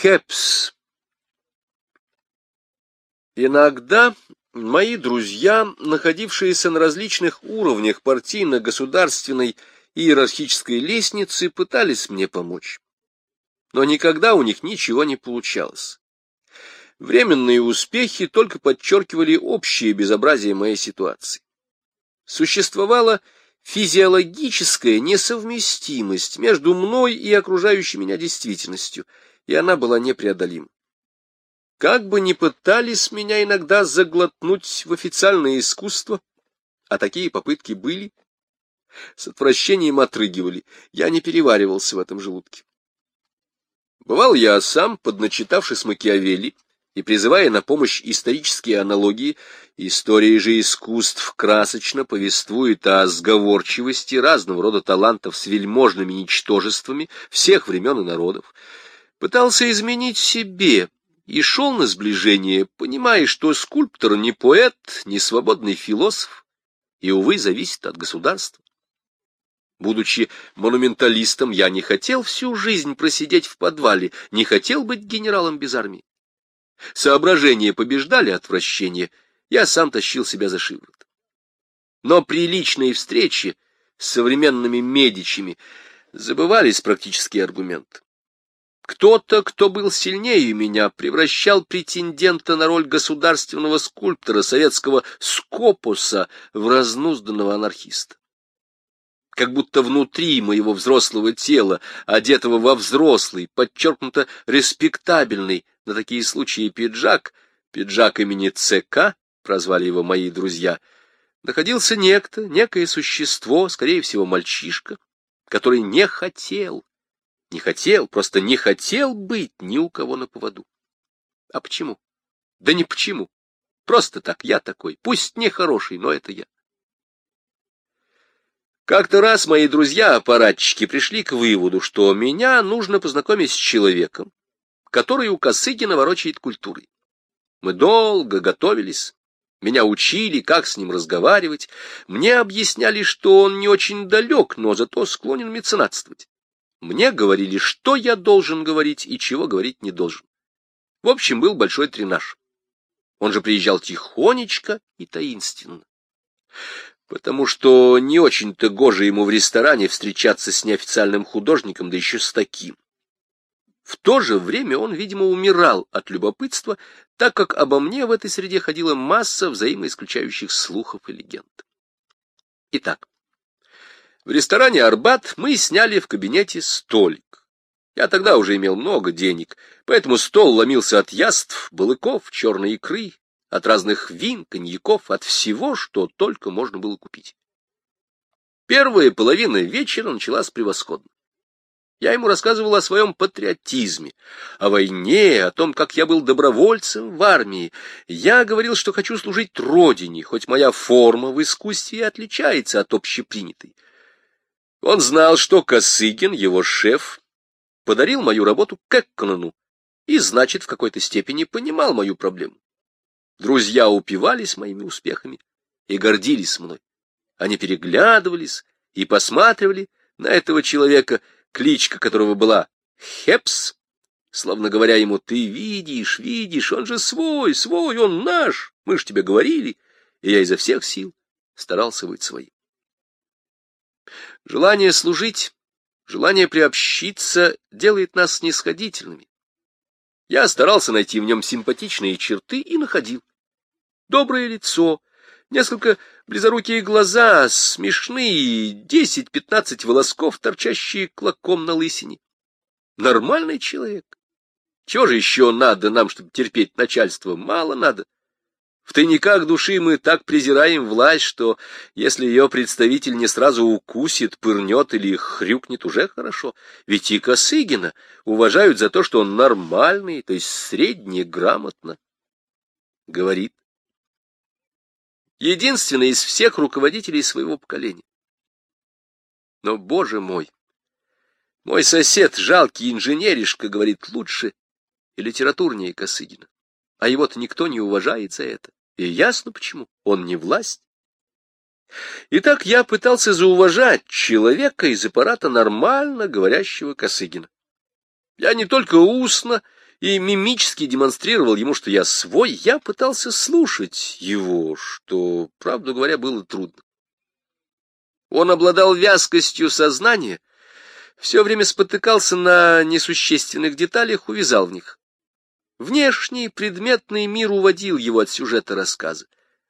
Кепс. Иногда мои друзья, находившиеся на различных уровнях партийно-государственной и иерархической лестницы, пытались мне помочь. Но никогда у них ничего не получалось. Временные успехи только подчеркивали общее безобразие моей ситуации. Существовала физиологическая несовместимость между мной и окружающей меня действительностью — и она была непреодолима. Как бы ни пытались меня иногда заглотнуть в официальное искусство, а такие попытки были, с отвращением отрыгивали, я не переваривался в этом желудке. Бывал я сам, подначитавшись Макиавелли, и призывая на помощь исторические аналогии, история же искусств красочно повествует о сговорчивости разного рода талантов с вельможными ничтожествами всех времен и народов, пытался изменить себе и шел на сближение, понимая, что скульптор не поэт, не свободный философ, и, увы, зависит от государства. Будучи монументалистом, я не хотел всю жизнь просидеть в подвале, не хотел быть генералом без армии. Соображения побеждали отвращение, я сам тащил себя за шиворот. Но при личной встрече с современными медичами забывались практические аргументы. Кто-то, кто был сильнее меня, превращал претендента на роль государственного скульптора советского Скопуса в разнузданного анархиста. Как будто внутри моего взрослого тела, одетого во взрослый, подчеркнуто респектабельный на такие случаи пиджак, пиджак имени ЦК, прозвали его мои друзья, находился некто, некое существо, скорее всего, мальчишка, который не хотел, не хотел, просто не хотел быть ни у кого на поводу. А почему? Да не почему. Просто так, я такой. Пусть не хороший, но это я. Как-то раз мои друзья-аппаратчики пришли к выводу, что меня нужно познакомить с человеком, который у Косыгина ворочает культурой. Мы долго готовились, меня учили, как с ним разговаривать, мне объясняли, что он не очень далек, но зато склонен меценатствовать. Мне говорили, что я должен говорить и чего говорить не должен. В общем, был большой тренаж. Он же приезжал тихонечко и таинственно. Потому что не очень-то гоже ему в ресторане встречаться с неофициальным художником, да еще с таким. В то же время он, видимо, умирал от любопытства, так как обо мне в этой среде ходила масса взаимоисключающих слухов и легенд. Итак, в ресторане «Арбат» мы сняли в кабинете столик. Я тогда уже имел много денег, поэтому стол ломился от яств, балыков, черной икры, от разных вин, коньяков, от всего, что только можно было купить. Первая половина вечера началась превосходно. Я ему рассказывал о своем патриотизме, о войне, о том, как я был добровольцем в армии. Я говорил, что хочу служить Родине, хоть моя форма в искусстве отличается от общепринятой. Он знал, что Косыгин, его шеф, подарил мою работу Кэкконону и, значит, в какой-то степени понимал мою проблему. Друзья упивались моими успехами и гордились мной. Они переглядывались и посматривали на этого человека, кличка которого была Хепс, словно говоря ему, ты видишь, видишь, он же свой, свой, он наш, мы ж тебе говорили, и я изо всех сил старался быть своим. Желание служить, желание приобщиться делает нас снисходительными. Я старался найти в нем симпатичные черты и находил. Доброе лицо, несколько близорукие глаза, смешные десять-пятнадцать волосков, торчащие клоком на лысине. Нормальный человек. Чего же еще надо нам, чтобы терпеть начальство? Мало надо. В тайниках души мы так презираем власть, что если ее представитель не сразу укусит, пырнет или хрюкнет, уже хорошо. Ведь и Косыгина уважают за то, что он нормальный, то есть среднеграмотно говорит. Единственный из всех руководителей своего поколения. Но, боже мой, мой сосед, жалкий инженеришка, говорит лучше и литературнее Косыгина. А его-то никто не уважает за это. И ясно почему. Он не власть. Итак, я пытался зауважать человека из аппарата нормально говорящего Косыгина. Я не только устно и мимически демонстрировал ему, что я свой, я пытался слушать его, что, правду говоря, было трудно. Он обладал вязкостью сознания, все время спотыкался на несущественных деталях, увязал в них. Внешний предметный мир уводил его от сюжета рассказа.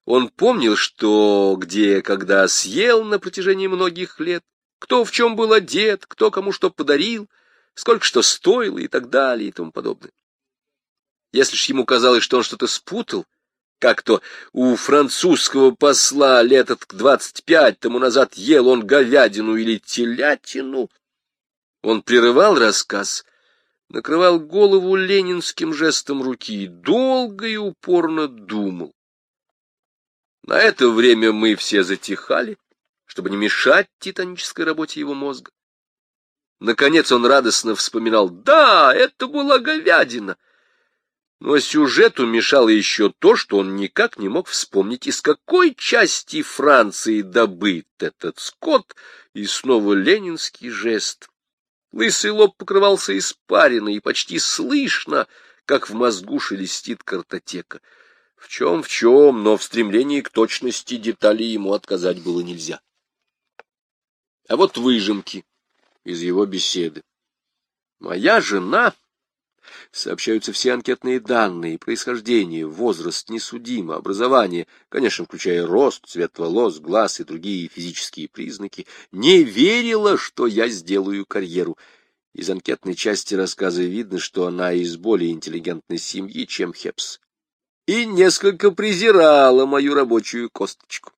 Он помнил, что где, когда съел на протяжении многих лет, кто в чем был одет, кто кому что подарил, сколько что стоило и так далее и тому подобное. Если ж ему казалось, что он что-то спутал, как то у французского посла лет от двадцать пять тому назад ел он говядину или телятину, он прерывал рассказ, накрывал голову ленинским жестом руки и долго и упорно думал. На это время мы все затихали, чтобы не мешать титанической работе его мозга. Наконец он радостно вспоминал, да, это была говядина. Но сюжету мешало еще то, что он никак не мог вспомнить, из какой части Франции добыт этот скот, и снова ленинский жест. Лысый лоб покрывался испариной, и почти слышно, как в мозгу шелестит картотека. В чем, в чем, но в стремлении к точности деталей ему отказать было нельзя. А вот выжимки из его беседы. Моя жена, сообщаются все анкетные данные, происхождение, возраст, несудимо, образование, конечно, включая рост, цвет волос, глаз и другие физические признаки, не верила, что я сделаю карьеру. Из анкетной части рассказа видно, что она из более интеллигентной семьи, чем Хепс, и несколько презирала мою рабочую косточку.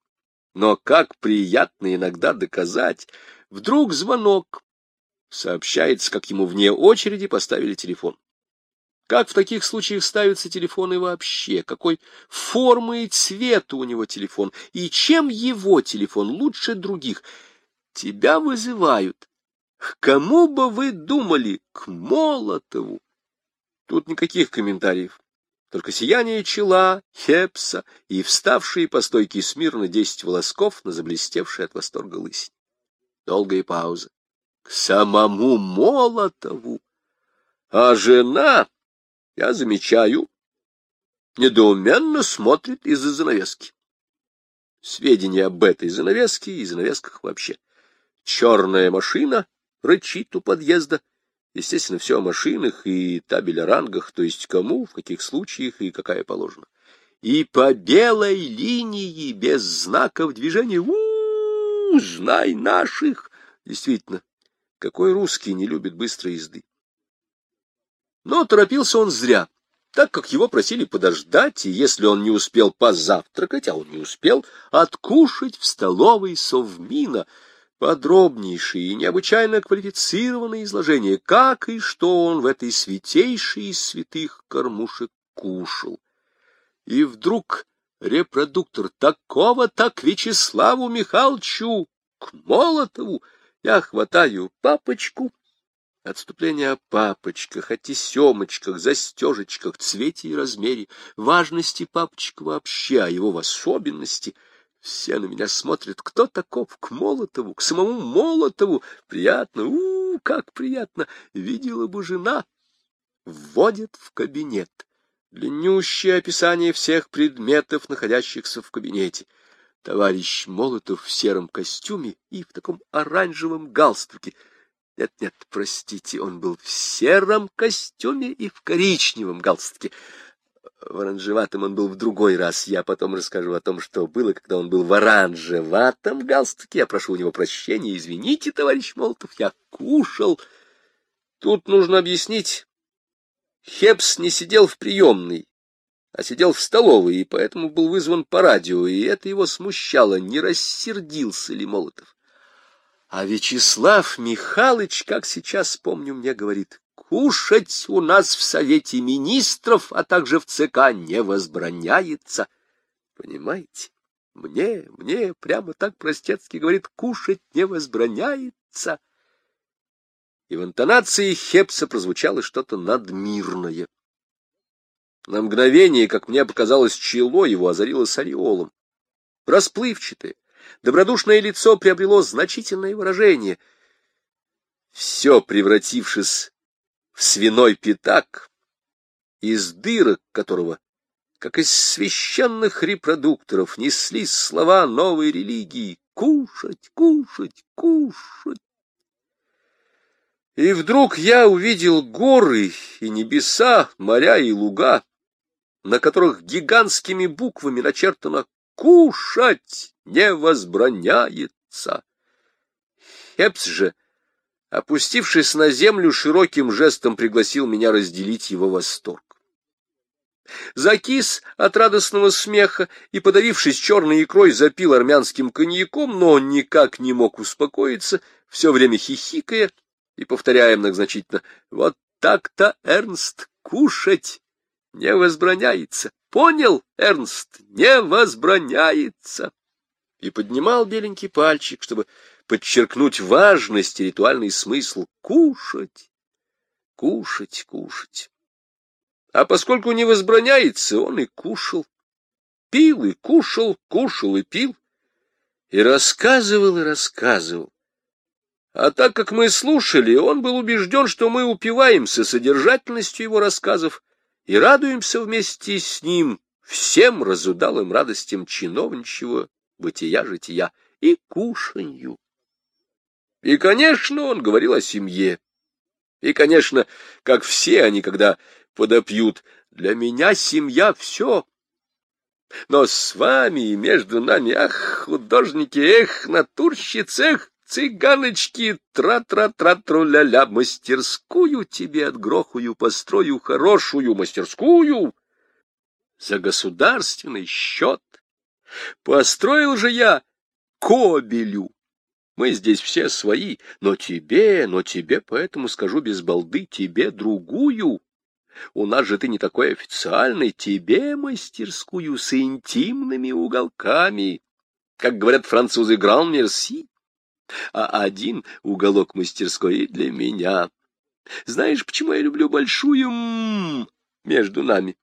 Но как приятно иногда доказать, вдруг звонок, Сообщается, как ему вне очереди поставили телефон. Как в таких случаях ставятся телефоны вообще? Какой формы и цвета у него телефон? И чем его телефон лучше других? Тебя вызывают. К кому бы вы думали? К Молотову. Тут никаких комментариев. Только сияние чела, хепса и вставшие по стойке смирно десять волосков на заблестевшей от восторга лысине. Долгая пауза к самому Молотову. А жена, я замечаю, недоуменно смотрит из-за занавески. Сведения об этой занавеске и занавесках вообще. Черная машина рычит у подъезда. Естественно, все о машинах и табель о рангах, то есть кому, в каких случаях и какая положена. И по белой линии, без знаков движения, у, -у, -у знай наших. Действительно, какой русский не любит быстрой езды? Но торопился он зря, так как его просили подождать, и если он не успел позавтракать, а он не успел, откушать в столовой совмина подробнейшее и необычайно квалифицированное изложение, как и что он в этой святейшей из святых кормушек кушал. И вдруг репродуктор такого-то к Вячеславу Михайловичу, к Молотову, я хватаю папочку. Отступление о папочках, о тесемочках, застежечках, цвете и размере, важности папочка вообще, а его в особенности. Все на меня смотрят, кто таков, к Молотову, к самому Молотову. Приятно, у, -у как приятно, видела бы жена. Вводит в кабинет. Длиннющее описание всех предметов, находящихся в кабинете товарищ Молотов в сером костюме и в таком оранжевом галстуке. Нет-нет, простите, он был в сером костюме и в коричневом галстуке. В оранжеватом он был в другой раз. Я потом расскажу о том, что было, когда он был в оранжеватом галстуке. Я прошу у него прощения. Извините, товарищ Молотов, я кушал. Тут нужно объяснить. Хепс не сидел в приемной а сидел в столовой, и поэтому был вызван по радио, и это его смущало, не рассердился ли Молотов. А Вячеслав Михайлович, как сейчас помню, мне говорит, кушать у нас в Совете Министров, а также в ЦК не возбраняется. Понимаете? Мне, мне прямо так простецки говорит, кушать не возбраняется. И в интонации Хепса прозвучало что-то надмирное. На мгновение, как мне показалось, чело его озарилось ореолом. Расплывчатое, добродушное лицо приобрело значительное выражение. Все превратившись в свиной пятак, из дырок которого, как из священных репродукторов, неслись слова новой религии «кушать, кушать, кушать». И вдруг я увидел горы и небеса, моря и луга, на которых гигантскими буквами начертано «Кушать не возбраняется». Хепс же, опустившись на землю, широким жестом пригласил меня разделить его восторг. Закис от радостного смеха и, подавившись черной икрой, запил армянским коньяком, но он никак не мог успокоиться, все время хихикая и повторяя многозначительно «Вот так-то, Эрнст, кушать не возбраняется. Понял, Эрнст, не возбраняется!» И поднимал беленький пальчик, чтобы подчеркнуть важность и ритуальный смысл «кушать, кушать, кушать». А поскольку не возбраняется, он и кушал. Пил и кушал, кушал и пил. И рассказывал и рассказывал. А так как мы слушали, он был убежден, что мы упиваемся содержательностью его рассказов и радуемся вместе с ним всем разудалым радостям чиновничьего бытия-жития и кушанью. И, конечно, он говорил о семье. И, конечно, как все они, когда подопьют. Для меня семья — все. Но с вами и между нами, ах, художники, эх, натурщицы, эх, цыганочки, тра-тра-тра-тру-ля-ля, мастерскую тебе отгрохую, построю хорошую мастерскую за государственный счет. Построил же я кобелю. Мы здесь все свои, но тебе, но тебе, поэтому скажу без балды, тебе другую. У нас же ты не такой официальный, тебе мастерскую с интимными уголками. Как говорят французы, гран мерси. А один уголок мастерской для меня. Знаешь, почему я люблю большую м между нами?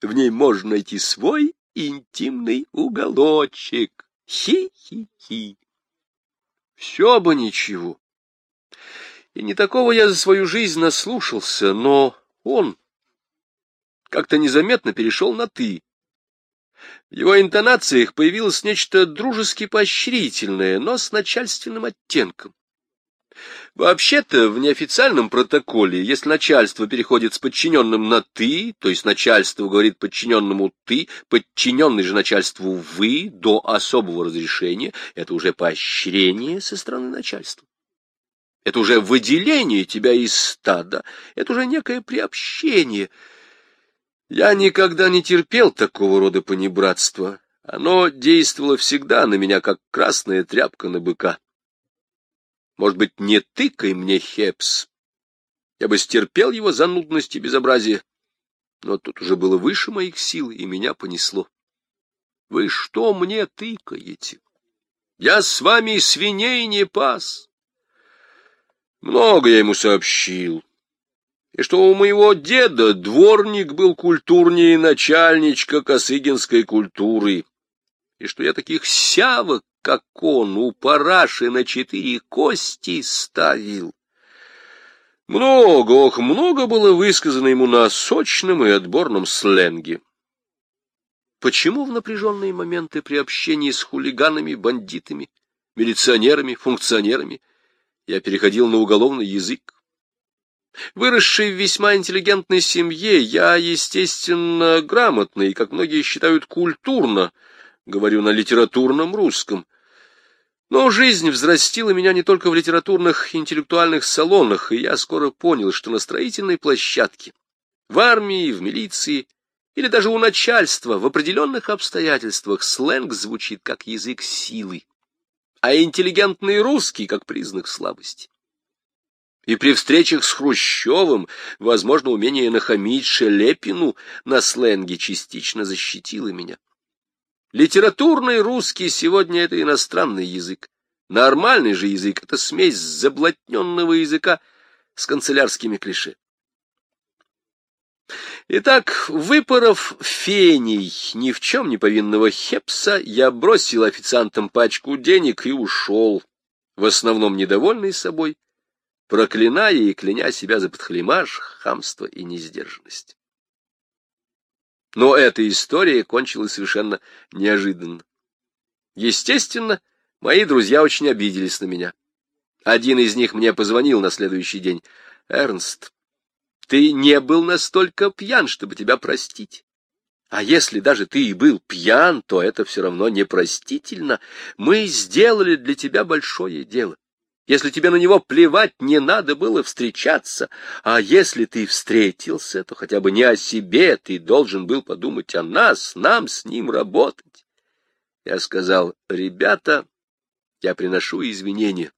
В ней можно найти свой интимный уголочек. Хи-хи-хи. Все бы ничего. И не такого я за свою жизнь наслушался, но он как-то незаметно перешел на «ты». В его интонациях появилось нечто дружески поощрительное, но с начальственным оттенком. Вообще-то, в неофициальном протоколе, если начальство переходит с подчиненным на «ты», то есть начальство говорит подчиненному «ты», подчиненный же начальству «вы» до особого разрешения, это уже поощрение со стороны начальства. Это уже выделение тебя из стада, это уже некое приобщение — я никогда не терпел такого рода понебратства. Оно действовало всегда на меня, как красная тряпка на быка. Может быть, не тыкай мне, Хепс. Я бы стерпел его занудность и безобразие. Но тут уже было выше моих сил, и меня понесло. Вы что мне тыкаете? Я с вами свиней не пас. Много я ему сообщил и что у моего деда дворник был культурнее начальничка косыгинской культуры, и что я таких сявок, как он, у параши на четыре кости ставил. Много, ох, много было высказано ему на сочном и отборном сленге. Почему в напряженные моменты при общении с хулиганами, бандитами, милиционерами, функционерами я переходил на уголовный язык? Выросший в весьма интеллигентной семье, я, естественно, грамотный, как многие считают, культурно, говорю на литературном русском. Но жизнь взрастила меня не только в литературных интеллектуальных салонах, и я скоро понял, что на строительной площадке, в армии, в милиции или даже у начальства в определенных обстоятельствах сленг звучит как язык силы, а интеллигентный русский как признак слабости и при встречах с Хрущевым, возможно, умение нахамить Шелепину на сленге частично защитило меня. Литературный русский сегодня — это иностранный язык. Нормальный же язык — это смесь заблотненного языка с канцелярскими клише. Итак, выпоров фений ни в чем не повинного Хепса, я бросил официантам пачку денег и ушел, в основном недовольный собой, проклиная и кляня себя за подхлемаш, хамство и несдержанность. Но эта история кончилась совершенно неожиданно. Естественно, мои друзья очень обиделись на меня. Один из них мне позвонил на следующий день. «Эрнст, ты не был настолько пьян, чтобы тебя простить. А если даже ты и был пьян, то это все равно непростительно. Мы сделали для тебя большое дело. Если тебе на него плевать, не надо было встречаться. А если ты встретился, то хотя бы не о себе, ты должен был подумать о нас, нам с ним работать. Я сказал, ребята, я приношу извинения.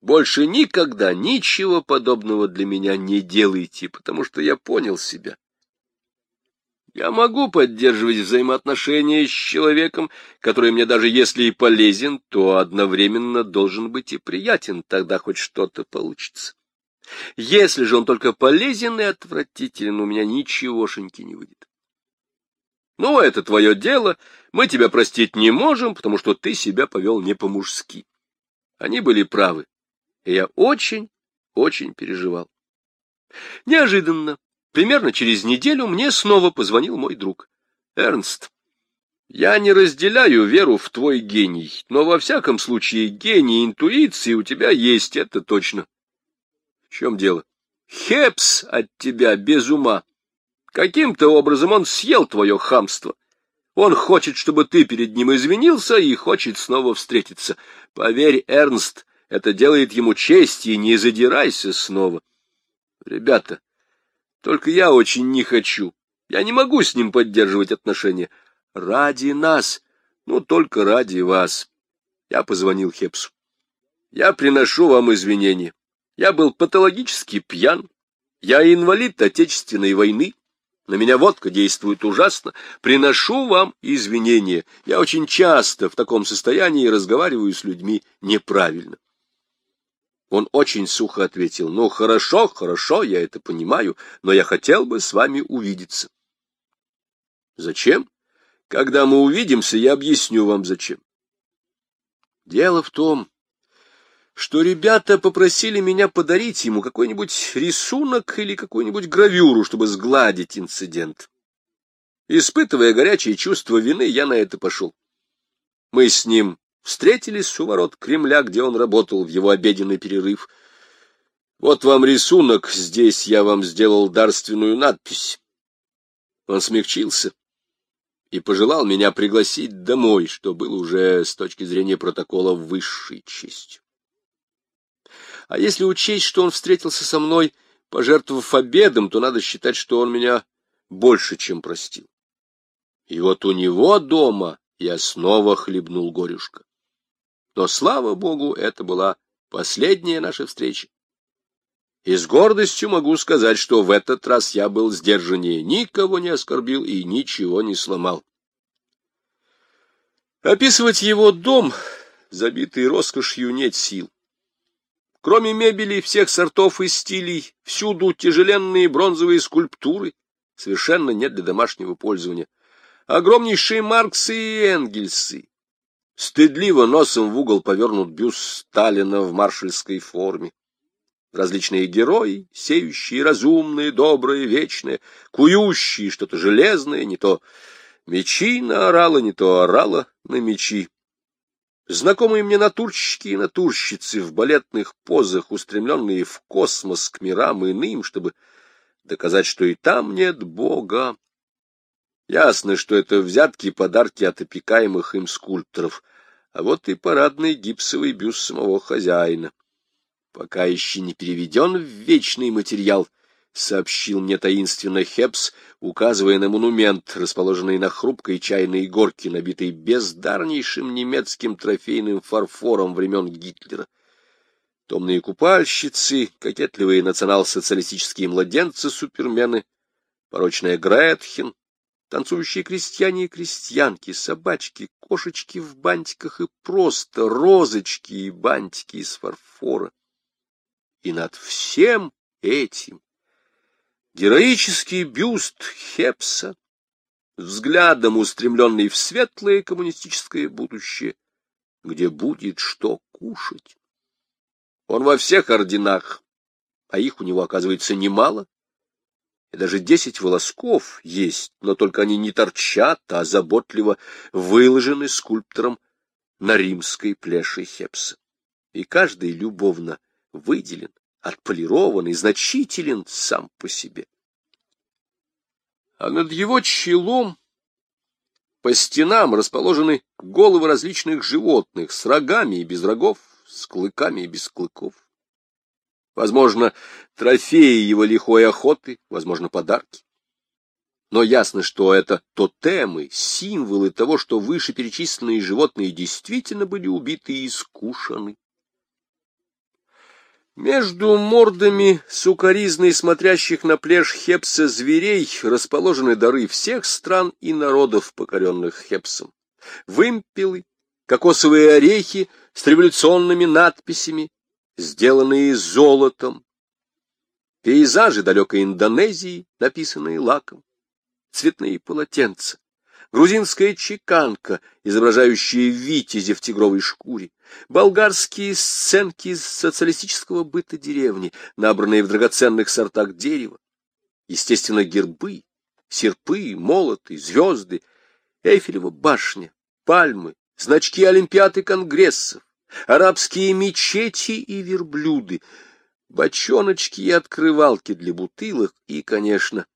Больше никогда ничего подобного для меня не делайте, потому что я понял себя. Я могу поддерживать взаимоотношения с человеком, который мне даже если и полезен, то одновременно должен быть и приятен, тогда хоть что-то получится. Если же он только полезен и отвратителен, у меня ничегошеньки не выйдет. Ну, это твое дело, мы тебя простить не можем, потому что ты себя повел не по-мужски. Они были правы, и я очень, очень переживал. Неожиданно Примерно через неделю мне снова позвонил мой друг. Эрнст, я не разделяю веру в твой гений, но во всяком случае гений интуиции у тебя есть, это точно. В чем дело? Хепс от тебя без ума. Каким-то образом он съел твое хамство. Он хочет, чтобы ты перед ним извинился и хочет снова встретиться. Поверь, Эрнст, это делает ему честь, и не задирайся снова. Ребята, только я очень не хочу. Я не могу с ним поддерживать отношения. Ради нас, ну, только ради вас. Я позвонил Хепсу. Я приношу вам извинения. Я был патологически пьян. Я инвалид Отечественной войны. На меня водка действует ужасно. Приношу вам извинения. Я очень часто в таком состоянии разговариваю с людьми неправильно. Он очень сухо ответил, «Ну, хорошо, хорошо, я это понимаю, но я хотел бы с вами увидеться». «Зачем? Когда мы увидимся, я объясню вам, зачем». Дело в том, что ребята попросили меня подарить ему какой-нибудь рисунок или какую-нибудь гравюру, чтобы сгладить инцидент. Испытывая горячее чувство вины, я на это пошел. Мы с ним встретились у ворот Кремля, где он работал в его обеденный перерыв. Вот вам рисунок, здесь я вам сделал дарственную надпись. Он смягчился и пожелал меня пригласить домой, что было уже с точки зрения протокола высшей честью. А если учесть, что он встретился со мной, пожертвовав обедом, то надо считать, что он меня больше, чем простил. И вот у него дома я снова хлебнул горюшка. Но, слава богу, это была последняя наша встреча. И с гордостью могу сказать, что в этот раз я был сдержаннее, никого не оскорбил и ничего не сломал. Описывать его дом, забитый роскошью, нет сил. Кроме мебели всех сортов и стилей, всюду тяжеленные бронзовые скульптуры, совершенно нет для домашнего пользования. Огромнейшие Марксы и Энгельсы, Стыдливо носом в угол повернут бюст Сталина в маршальской форме. Различные герои, сеющие разумные, добрые, вечные, кующие что-то железное, не то мечи на орала, не то орала на мечи. Знакомые мне натурщики и натурщицы в балетных позах, устремленные в космос к мирам иным, чтобы доказать, что и там нет Бога. Ясно, что это взятки и подарки от опекаемых им скульпторов, а вот и парадный гипсовый бюст самого хозяина. Пока еще не переведен в вечный материал, сообщил мне таинственно Хепс, указывая на монумент, расположенный на хрупкой чайной горке, набитой бездарнейшим немецким трофейным фарфором времен Гитлера. Томные купальщицы, кокетливые национал-социалистические младенцы-супермены, порочная Гретхен, танцующие крестьяне и крестьянки, собачки, кошечки в бантиках и просто розочки и бантики из фарфора. И над всем этим героический бюст Хепса, взглядом устремленный в светлое коммунистическое будущее, где будет что кушать. Он во всех орденах, а их у него, оказывается, немало, и даже десять волосков есть, но только они не торчат, а заботливо выложены скульптором на римской плеше Хепса. И каждый любовно выделен, отполирован и значителен сам по себе. А над его челом по стенам расположены головы различных животных с рогами и без рогов, с клыками и без клыков. Возможно, трофеи его лихой охоты, возможно, подарки. Но ясно, что это тотемы, символы того, что вышеперечисленные животные действительно были убиты и искушены. Между мордами сукоризной смотрящих на пляж Хепса зверей расположены дары всех стран и народов, покоренных Хепсом. Вымпелы, кокосовые орехи с революционными надписями, сделанные золотом, пейзажи далекой Индонезии, написанные лаком, цветные полотенца, грузинская чеканка, изображающая витязи в тигровой шкуре, болгарские сценки из социалистического быта деревни, набранные в драгоценных сортах дерева, естественно, гербы, серпы, молоты, звезды, Эйфелева башня, пальмы, значки Олимпиад и конгрессов, арабские мечети и верблюды, бочоночки и открывалки для бутылок и, конечно,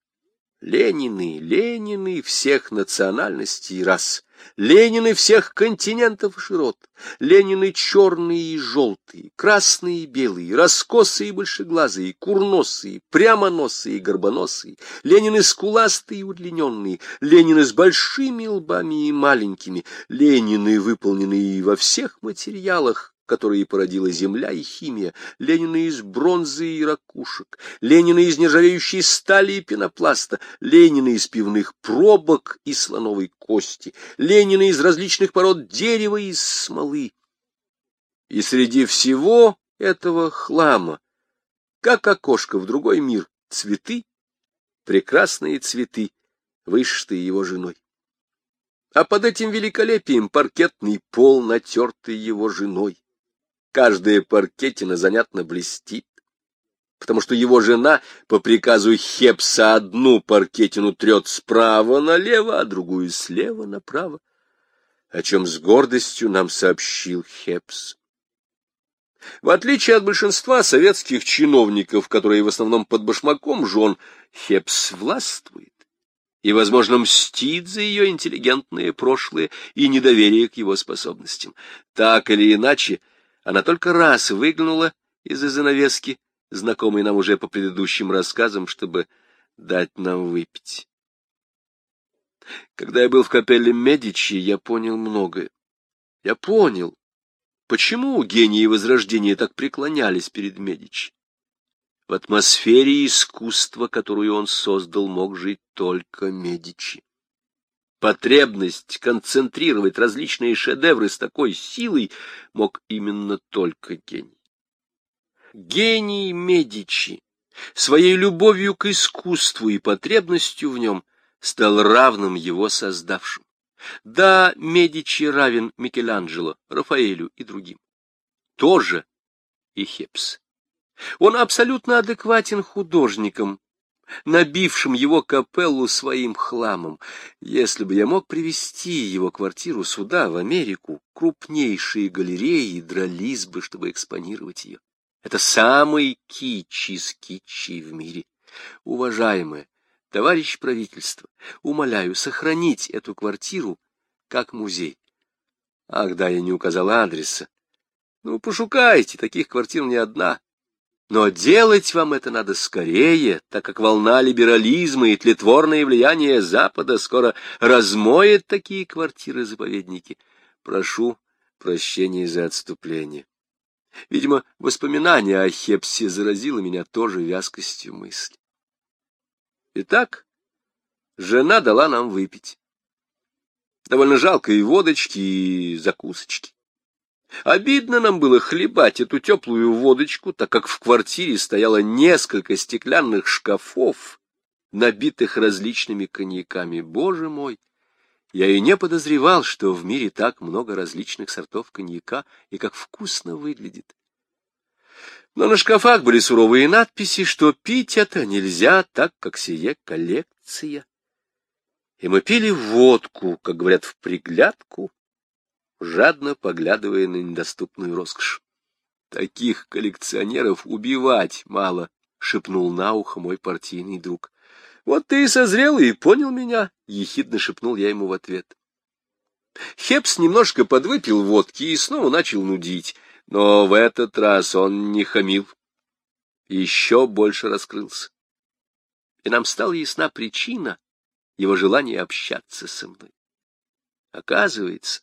Ленины, Ленины всех национальностей и рас, Ленины всех континентов и широт, Ленины черные и желтые, красные и белые, раскосые и большеглазые, курносые, прямоносые и горбоносые, Ленины скуластые и удлиненные, Ленины с большими лбами и маленькими, Ленины, выполненные во всех материалах, которые породила земля и химия, Ленина из бронзы и ракушек, Ленина из нержавеющей стали и пенопласта, Ленина из пивных пробок и слоновой кости, Ленина из различных пород дерева и смолы. И среди всего этого хлама, как окошко в другой мир, цветы, прекрасные цветы, вышитые его женой. А под этим великолепием паркетный пол, натертый его женой. Каждая паркетина занятно блестит, потому что его жена по приказу Хепса одну паркетину трет справа налево, а другую слева направо, о чем с гордостью нам сообщил Хепс. В отличие от большинства советских чиновников, которые в основном под башмаком жен, Хепс властвует и, возможно, мстит за ее интеллигентное прошлое и недоверие к его способностям. Так или иначе, она только раз выглянула из-за занавески, знакомой нам уже по предыдущим рассказам, чтобы дать нам выпить. Когда я был в капелле Медичи, я понял многое. Я понял, почему гении Возрождения так преклонялись перед Медичи. В атмосфере искусства, которую он создал, мог жить только Медичи. Потребность концентрировать различные шедевры с такой силой мог именно только гений. Гений Медичи своей любовью к искусству и потребностью в нем стал равным его создавшим. Да, Медичи равен Микеланджело, Рафаэлю и другим. Тоже и Хепс. Он абсолютно адекватен художникам, набившим его капеллу своим хламом. Если бы я мог привести его квартиру сюда, в Америку, крупнейшие галереи дрались бы, чтобы экспонировать ее. Это самый кич из кичей в мире. Уважаемые, товарищ правительство, умоляю сохранить эту квартиру как музей. Ах, да, я не указал адреса. Ну, пошукайте, таких квартир не одна. Но делать вам это надо скорее, так как волна либерализма и тлетворное влияние Запада скоро размоет такие квартиры-заповедники. Прошу прощения за отступление. Видимо, воспоминание о Хепсе заразило меня тоже вязкостью мысли. Итак, жена дала нам выпить. Довольно жалко и водочки, и закусочки. Обидно нам было хлебать эту теплую водочку, так как в квартире стояло несколько стеклянных шкафов, набитых различными коньяками. Боже мой! Я и не подозревал, что в мире так много различных сортов коньяка и как вкусно выглядит. Но на шкафах были суровые надписи, что пить это нельзя, так как сие коллекция. И мы пили водку, как говорят, в приглядку, жадно поглядывая на недоступную роскошь. Таких коллекционеров убивать мало, — шепнул на ухо мой партийный друг. — Вот ты и созрел и понял меня, — ехидно шепнул я ему в ответ. Хепс немножко подвыпил водки и снова начал нудить, но в этот раз он не хамил, еще больше раскрылся. И нам стала ясна причина его желания общаться со мной. Оказывается,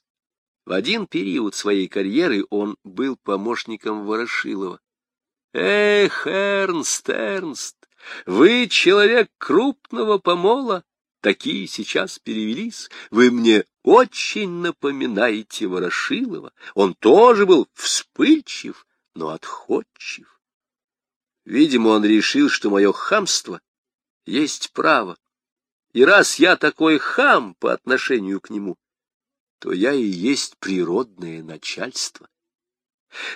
в один период своей карьеры он был помощником Ворошилова. Эх, Эрнст, Эрнст, вы человек крупного помола, такие сейчас перевелись. Вы мне очень напоминаете Ворошилова. Он тоже был вспыльчив, но отходчив. Видимо, он решил, что мое хамство есть право. И раз я такой хам по отношению к нему, то я и есть природное начальство.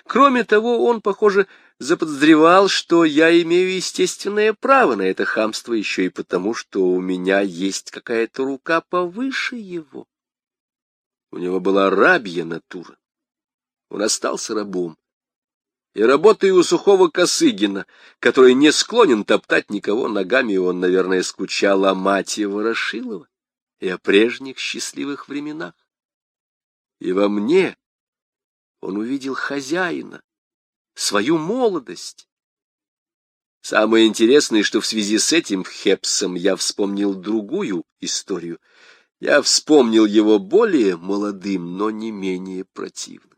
Кроме того, он, похоже, заподозревал, что я имею естественное право на это хамство еще и потому, что у меня есть какая-то рука повыше его. У него была рабья натура. Он остался рабом. И работая у сухого Косыгина, который не склонен топтать никого ногами, он, наверное, скучал о мате Ворошилова и о прежних счастливых временах. И во мне он увидел хозяина, свою молодость. Самое интересное, что в связи с этим Хепсом я вспомнил другую историю. Я вспомнил его более молодым, но не менее противным.